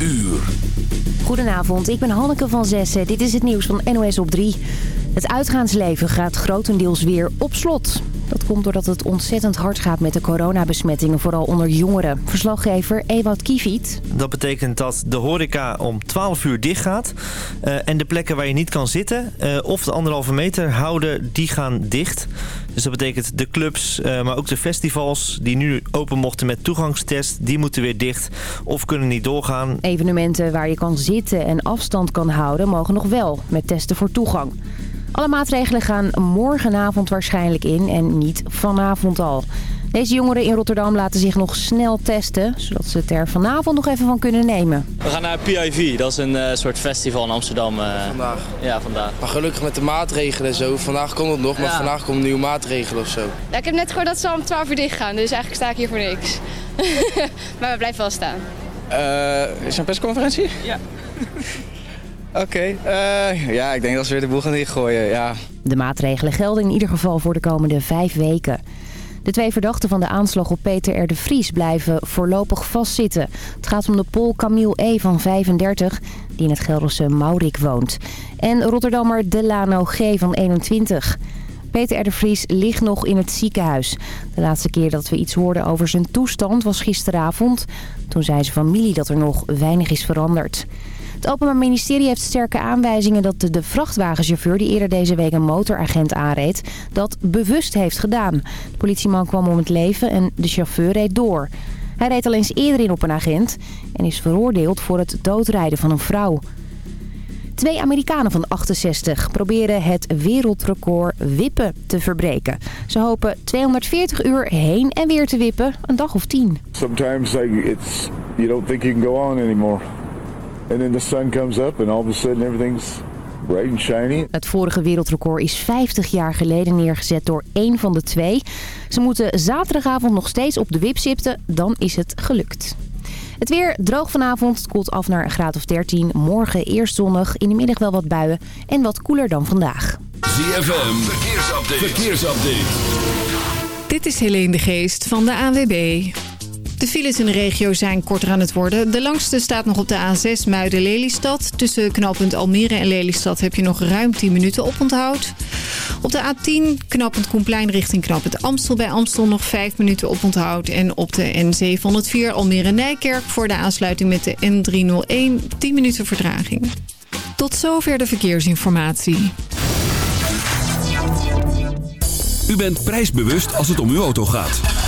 uur. Goedenavond, ik ben Hanneke van Zessen. Dit is het nieuws van NOS op 3. Het uitgaansleven gaat grotendeels weer op slot. Dat komt doordat het ontzettend hard gaat met de coronabesmettingen, vooral onder jongeren. Verslaggever Ewout Kiefiet. Dat betekent dat de horeca om 12 uur dicht gaat. Uh, en de plekken waar je niet kan zitten uh, of de anderhalve meter houden, die gaan dicht. Dus dat betekent de clubs, uh, maar ook de festivals die nu open mochten met toegangstest, die moeten weer dicht of kunnen niet doorgaan. Evenementen waar je kan zitten en afstand kan houden, mogen nog wel met testen voor toegang. Alle maatregelen gaan morgenavond waarschijnlijk in en niet vanavond al. Deze jongeren in Rotterdam laten zich nog snel testen, zodat ze het er vanavond nog even van kunnen nemen. We gaan naar PIV, dat is een uh, soort festival in Amsterdam. Uh, vandaag? Ja, vandaag. Maar gelukkig met de maatregelen en zo. Vandaag komt het nog, maar ja. vandaag komen nieuwe maatregelen of zo. Ja, ik heb net gehoord dat ze om 12 uur dicht gaan, dus eigenlijk sta ik hier voor niks. maar we blijven wel staan. Uh, is er een persconferentie? Ja. Oké, uh, ja, ik denk dat ze weer de boel gaan dichtgooien, ja. De maatregelen gelden in ieder geval voor de komende vijf weken. De twee verdachten van de aanslag op Peter R. de Vries blijven voorlopig vastzitten. Het gaat om de Pol Camille E. van 35, die in het Gelderse Maurik woont. En Rotterdammer Delano G. van 21. Peter R. de Vries ligt nog in het ziekenhuis. De laatste keer dat we iets hoorden over zijn toestand was gisteravond. Toen zei zijn familie dat er nog weinig is veranderd. Het Openbaar Ministerie heeft sterke aanwijzingen dat de vrachtwagenchauffeur... die eerder deze week een motoragent aanreed, dat bewust heeft gedaan. De politieman kwam om het leven en de chauffeur reed door. Hij reed al eens eerder in op een agent en is veroordeeld voor het doodrijden van een vrouw. Twee Amerikanen van 68 proberen het wereldrecord wippen te verbreken. Ze hopen 240 uur heen en weer te wippen, een dag of tien. Sometimes it's you don't think you can go on anymore. And then the sun comes up and all of a sudden everything's bright and shiny. Het vorige wereldrecord is 50 jaar geleden neergezet door één van de twee. Ze moeten zaterdagavond nog steeds op de wip zitten, dan is het gelukt. Het weer droog vanavond, het koelt af naar een graad of 13. Morgen eerst zonnig, in de middag wel wat buien en wat koeler dan vandaag. ZFM, verkeersupdate. verkeersupdate. Dit is Helene de Geest van de ANWB. De files in de regio zijn korter aan het worden. De langste staat nog op de A6 Muiden-Lelystad. Tussen knooppunt Almere en Lelystad heb je nog ruim 10 minuten oponthoud. Op de A10 knooppunt Koenplein richting knooppunt Amstel bij Amstel nog 5 minuten oponthoud. En op de N704 Almere-Nijkerk voor de aansluiting met de N301 10 minuten vertraging. Tot zover de verkeersinformatie. U bent prijsbewust als het om uw auto gaat.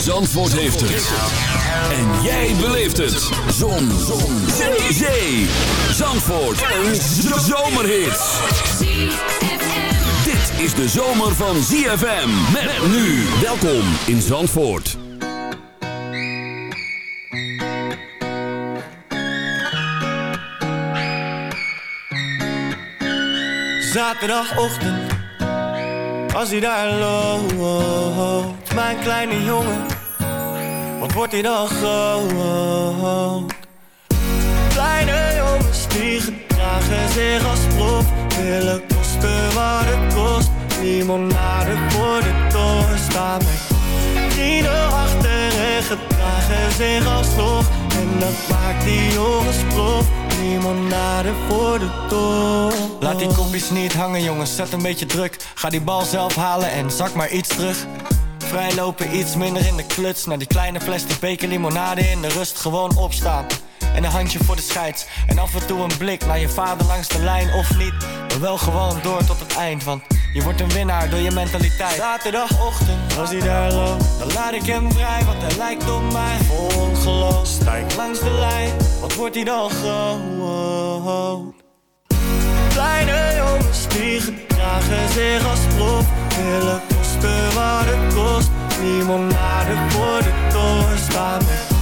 Zandvoort heeft het. En jij beleeft het. Zon. Zon. Zee. Zee. Zandvoort. Een zomerhit. Dit is de zomer van ZFM. Met nu. Welkom in Zandvoort. Zaterdagochtend, als hij daar loopt, mijn kleine jongen, wat wordt hij dan groot? Kleine jongens die gedragen zich als prof, willen kosten wat het kost. Limonade voor de toren staan met vrienden achter en gedragen zich als toch. En dat maakt die jongens prof. Limonade voor de toren. Laat die kopjes niet hangen jongens, zet een beetje druk Ga die bal zelf halen en zak maar iets terug Vrijlopen iets minder in de kluts Naar die kleine plastic beker limonade in de rust gewoon opstaan En een handje voor de scheids. En af en toe een blik naar je vader langs de lijn of niet. Maar wel gewoon door tot het eind. Want je wordt een winnaar door je mentaliteit. Zaterdagochtend, als hij daar loopt, dan laat ik hem vrij. Want hij lijkt op mij vol. Stijk langs de lijn, wat wordt hij dan groot? Kleine jongens die gedragen zich als prof. Willen kosten wat het kost. Limonade voor de toren staan. Met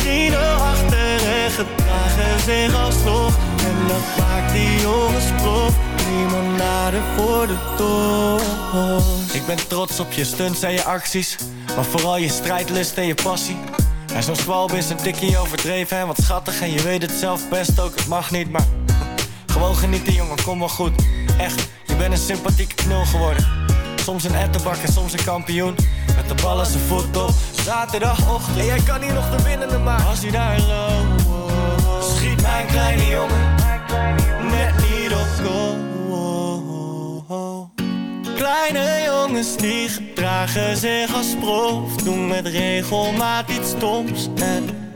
Vrienden achter en gedragen zich alsnog En dat maakt die jongens prof. Limonade voor de toren. Ik ben trots op je stunts en je acties. Maar vooral je strijdlust en je passie. En zo'n zwalb is een tikkie overdreven en wat schattig. En je weet het zelf best ook, het mag niet, maar gewoon genieten jongen, kom wel goed Echt, je bent een sympathieke knul geworden. Soms een ettenbak en soms een kampioen. Met de bal als zijn voet op. Zaterdagochtend. En jij kan hier nog de winnende maken. Als hij daar loopt Schiet mijn kleine jongen Net niet op goal. Kleine jongens die gedragen zich als prof. Doen met regelmaat iets stoms. En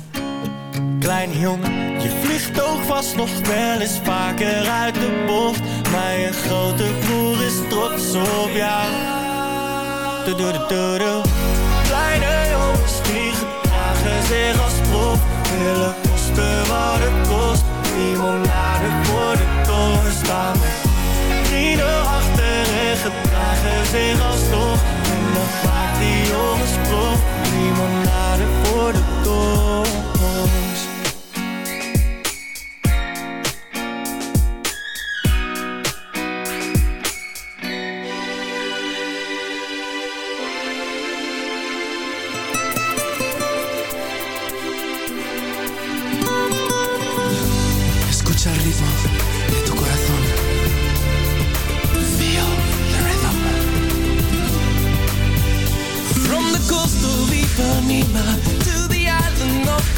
Kleine jongen, ook vast nog wel eens vaker uit de bocht. Je grote broer is trots op jou. Doe, doe, doe. Kleine jongens die gedragen zich als prof. Willen kosten wat het kost. Limonade voor de toren staan. Vrienden achter en gedragen zich alsnog En dat maakt die jongens prof. Limonade voor de toren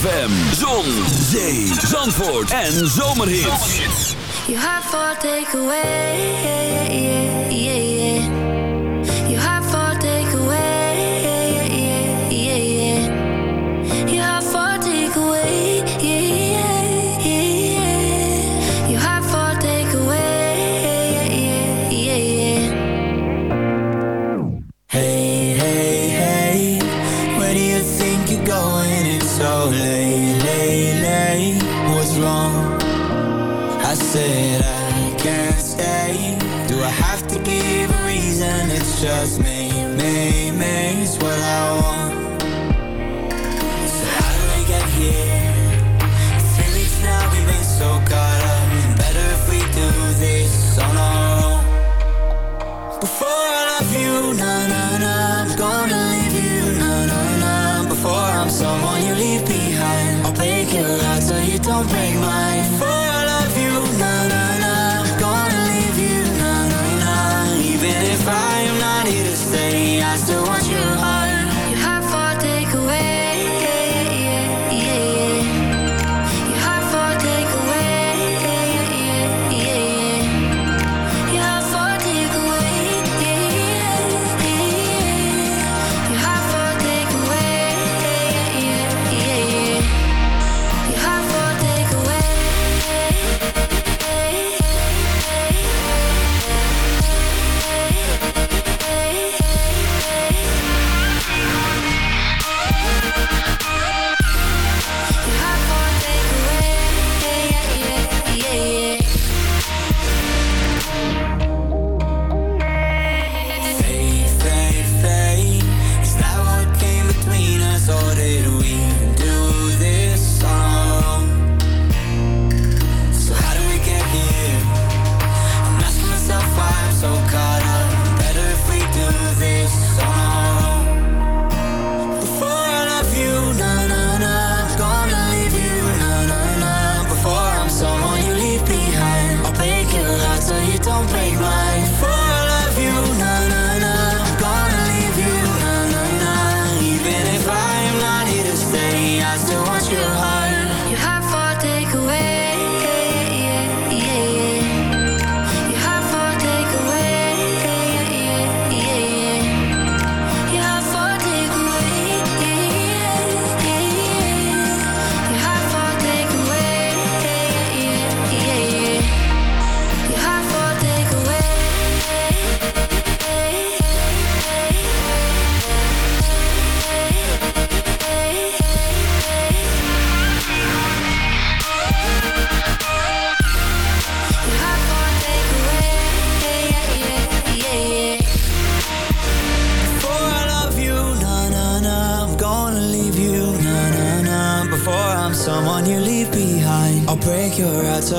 ZFM, Zon, Zee, Zandvoort en Zomerhits. You have for takeaway. don't break my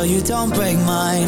you don't break mine.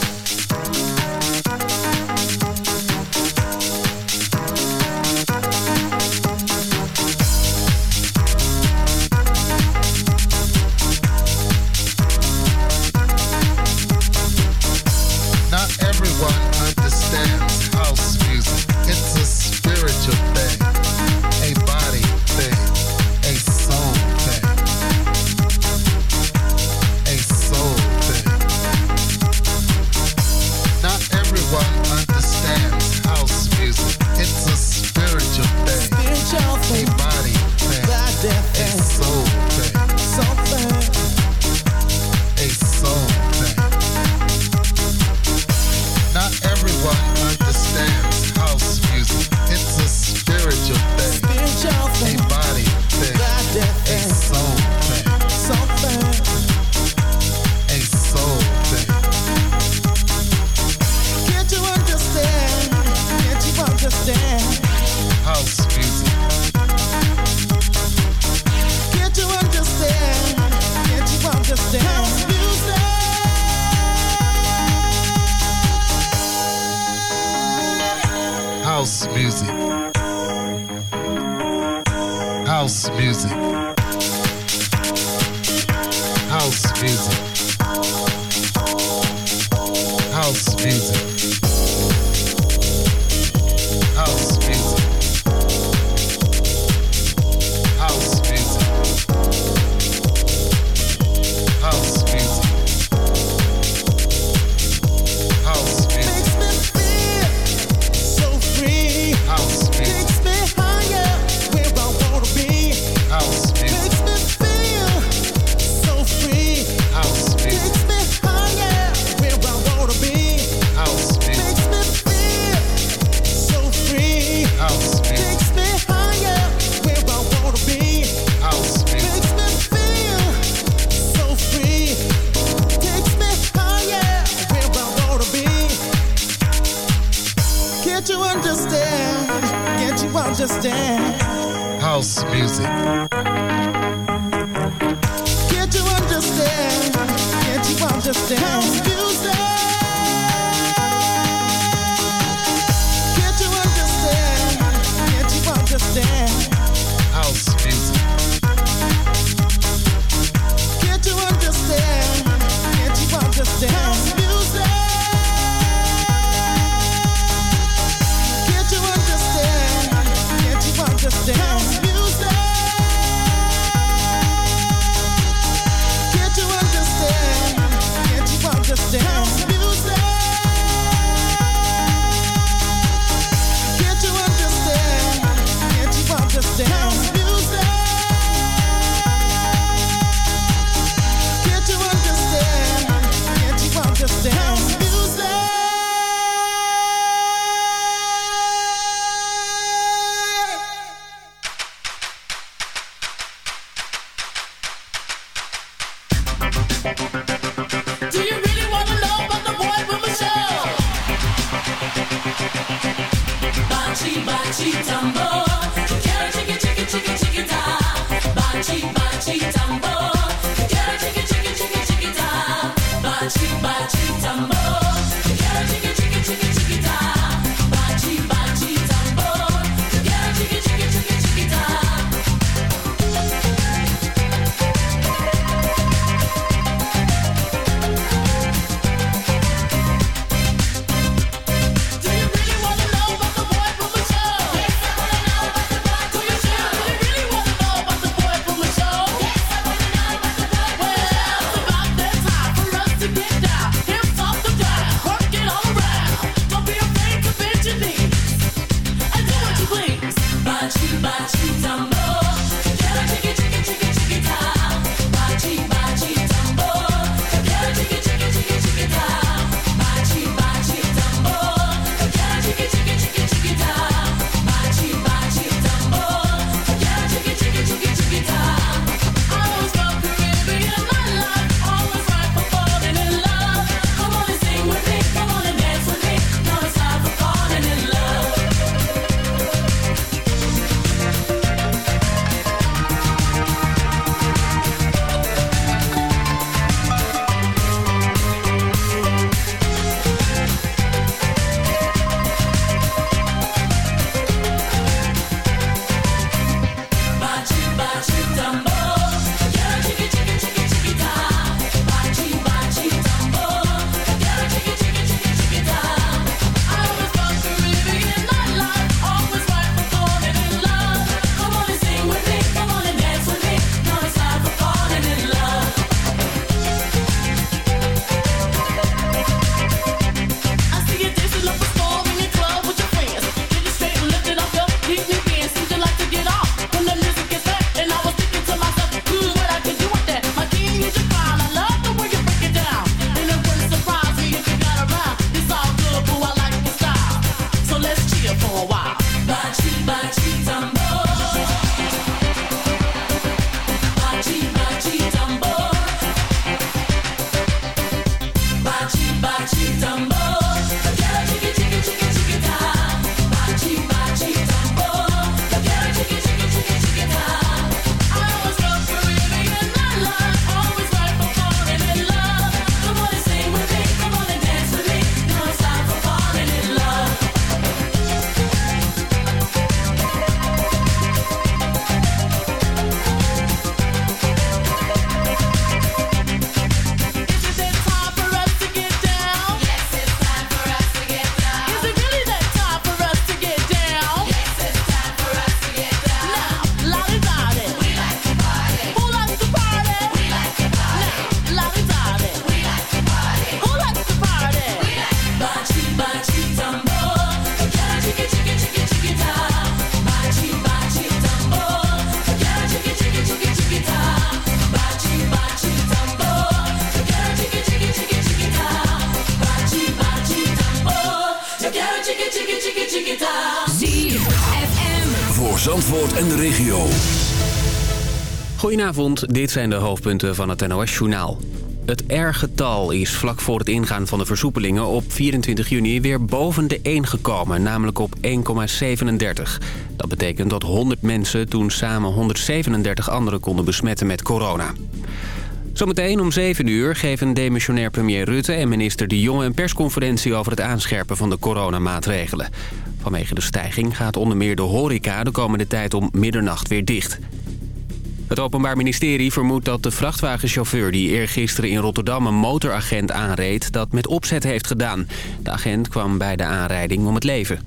Dit zijn de hoofdpunten van het NOS-journaal. Het R-getal is vlak voor het ingaan van de versoepelingen op 24 juni weer boven de 1 gekomen, namelijk op 1,37. Dat betekent dat 100 mensen toen samen 137 anderen konden besmetten met corona. Zometeen om 7 uur geven demissionair premier Rutte en minister De Jonge een persconferentie over het aanscherpen van de coronamaatregelen. Vanwege de stijging gaat onder meer de horeca de komende tijd om middernacht weer dicht. Het Openbaar Ministerie vermoedt dat de vrachtwagenchauffeur... die eergisteren in Rotterdam een motoragent aanreed... dat met opzet heeft gedaan. De agent kwam bij de aanrijding om het leven.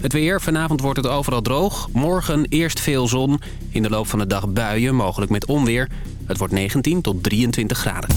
Het weer. Vanavond wordt het overal droog. Morgen eerst veel zon. In de loop van de dag buien, mogelijk met onweer. Het wordt 19 tot 23 graden.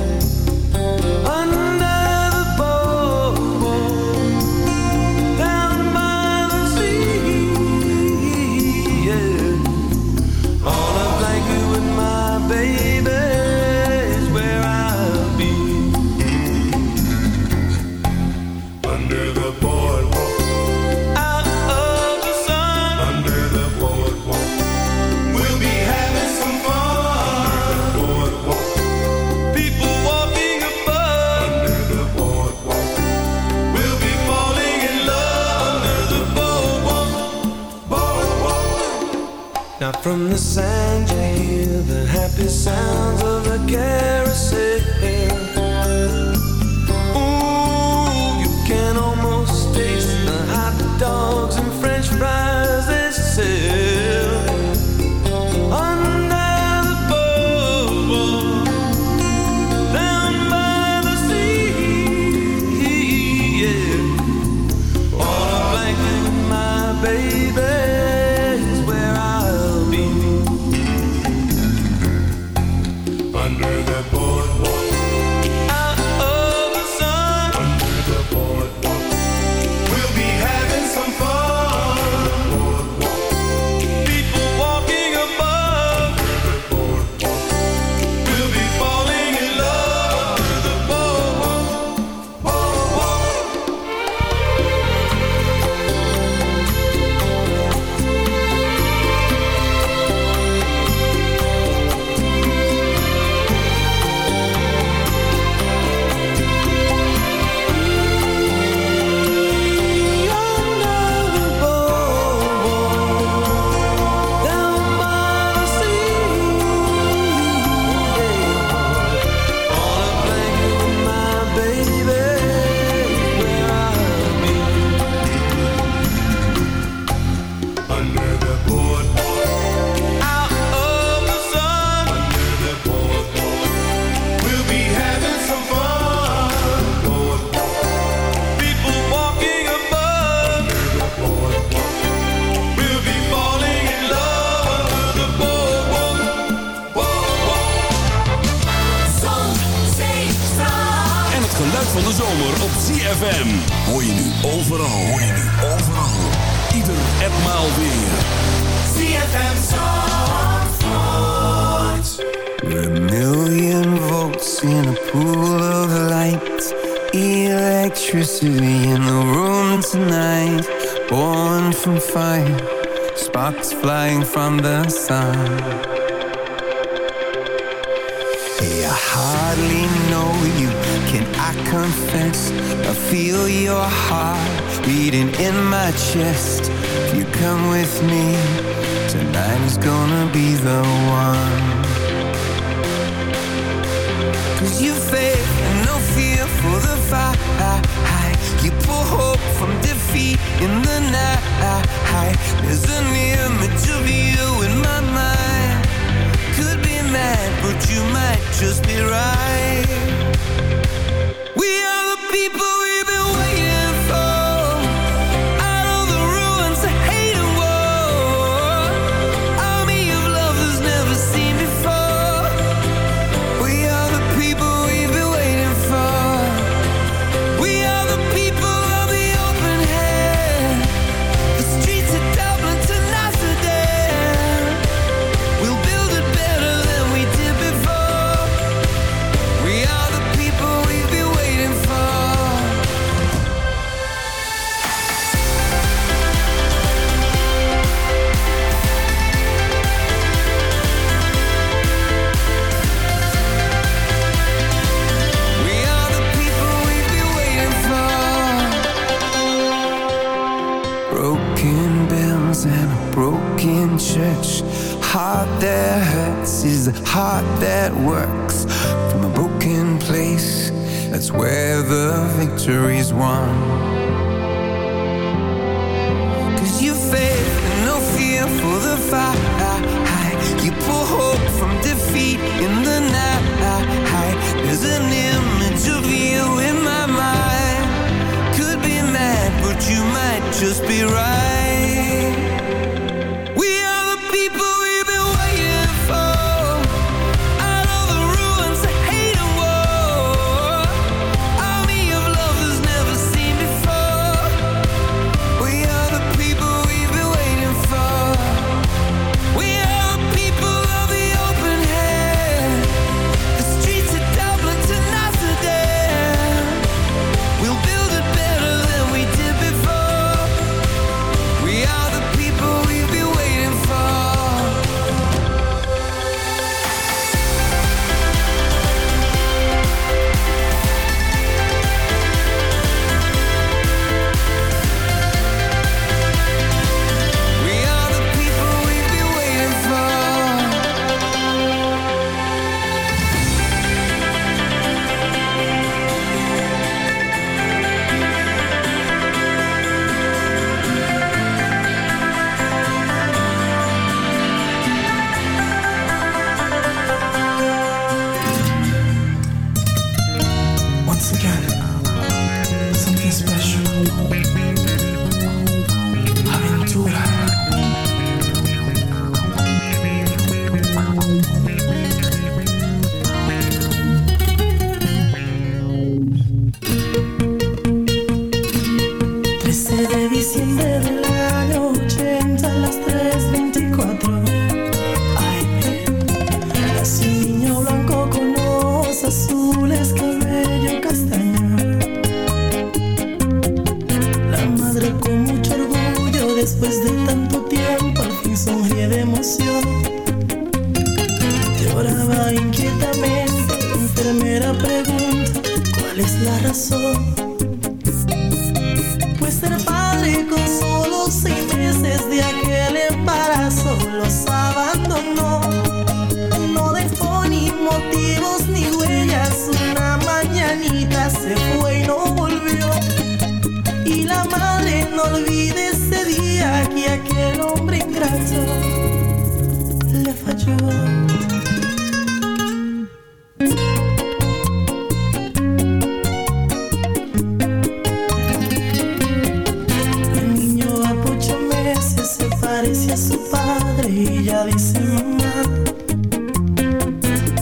dice mamá.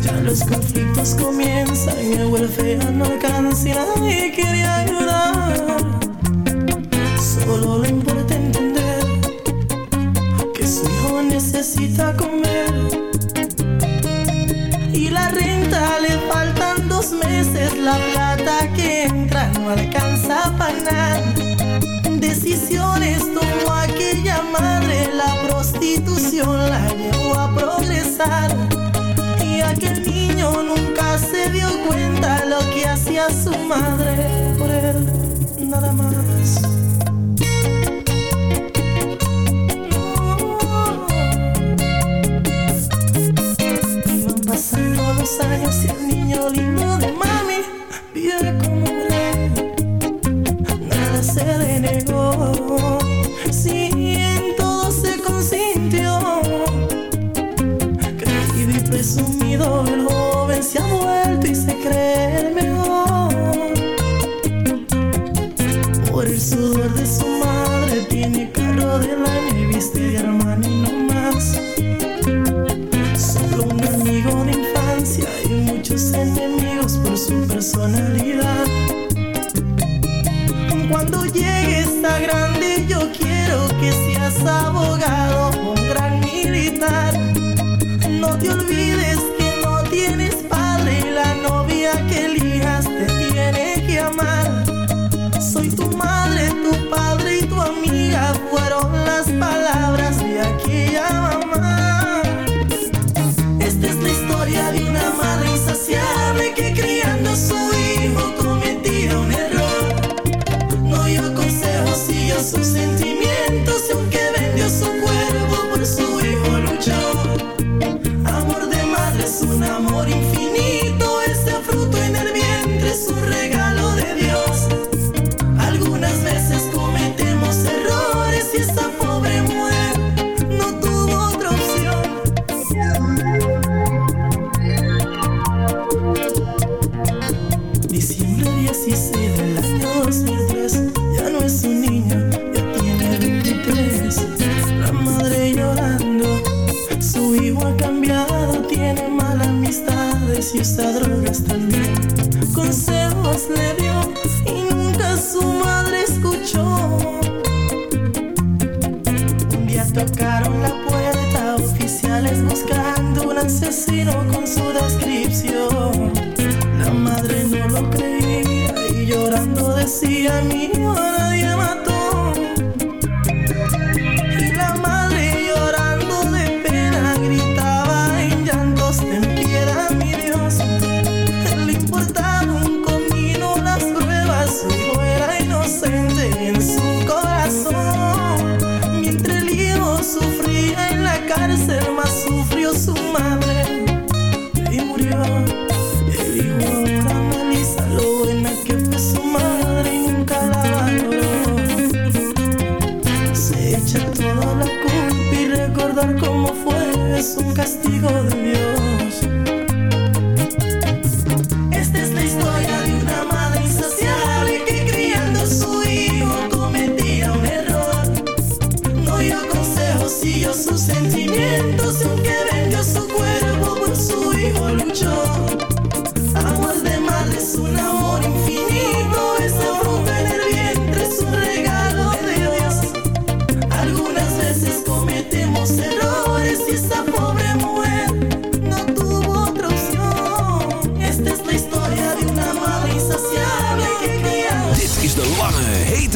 Ya los conflictos comienzan, y el welfare no alcanza y nadie quiere ayudar. Solo le importa entender que su hijo necesita comer. Y la renta le faltan dos meses, la plata que entra no alcanza para nada decisiones tomó aquella madre, la prostitución la llevó a progresar. Y aquel niño nunca se dio cuenta lo que hacía su madre por él, nada más. Pasando los años y el niño lindo de más.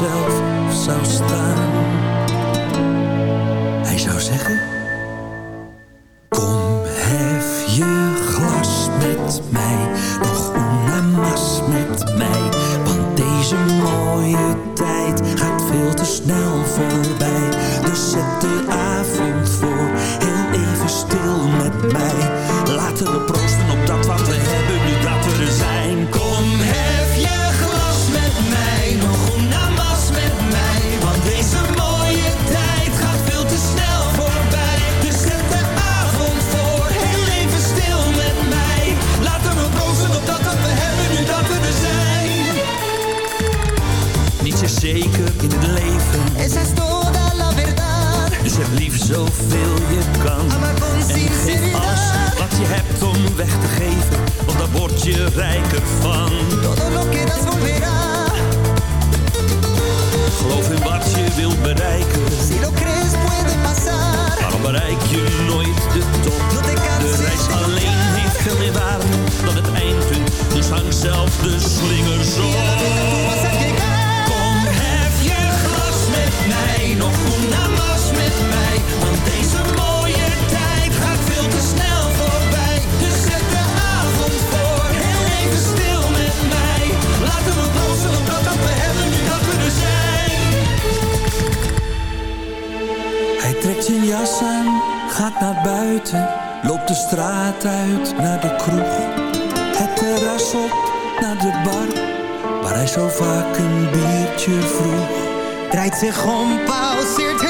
mezelf zou Esa es toda la verdad. Dus heb lief zoveel je kan. en geef sinceridad. wat je hebt om weg te geven, want daar word je rijker van. Todo lo que das volverá. Geloof in wat je wilt bereiken. Si lo crees puede pasar. Bereik je nooit de top. No te de reis alleen heeft veel meer waarde dan het eindpunt. Dus hang zelf de slingers op. Nog goed namas met mij, want deze mooie tijd gaat veel te snel voorbij. Dus zet de avond voor, heel even stil met mij. Laten we blozen, omdat we hebben wie dat kunnen zijn. Hij trekt zijn jas aan, gaat naar buiten. Loopt de straat uit naar de kroeg. Het terras op naar de bar, waar hij zo vaak een biertje vroeg draait zich om, pauzeert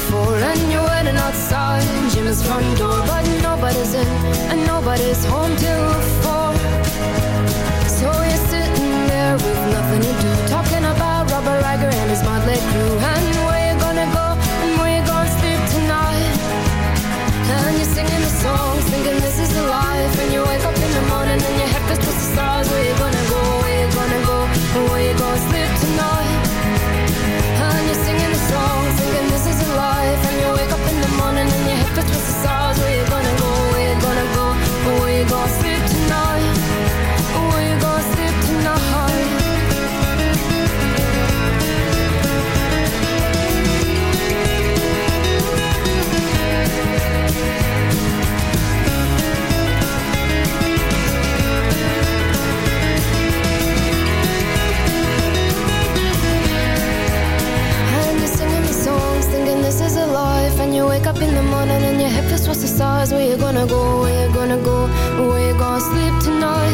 and you're waiting outside Jimmy's front door, but nobody's in and nobody's home till Trust the stars, where you gonna go, where you gonna go, where you gonna sleep tonight?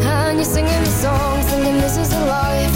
And you're singing the song, singing this is a life.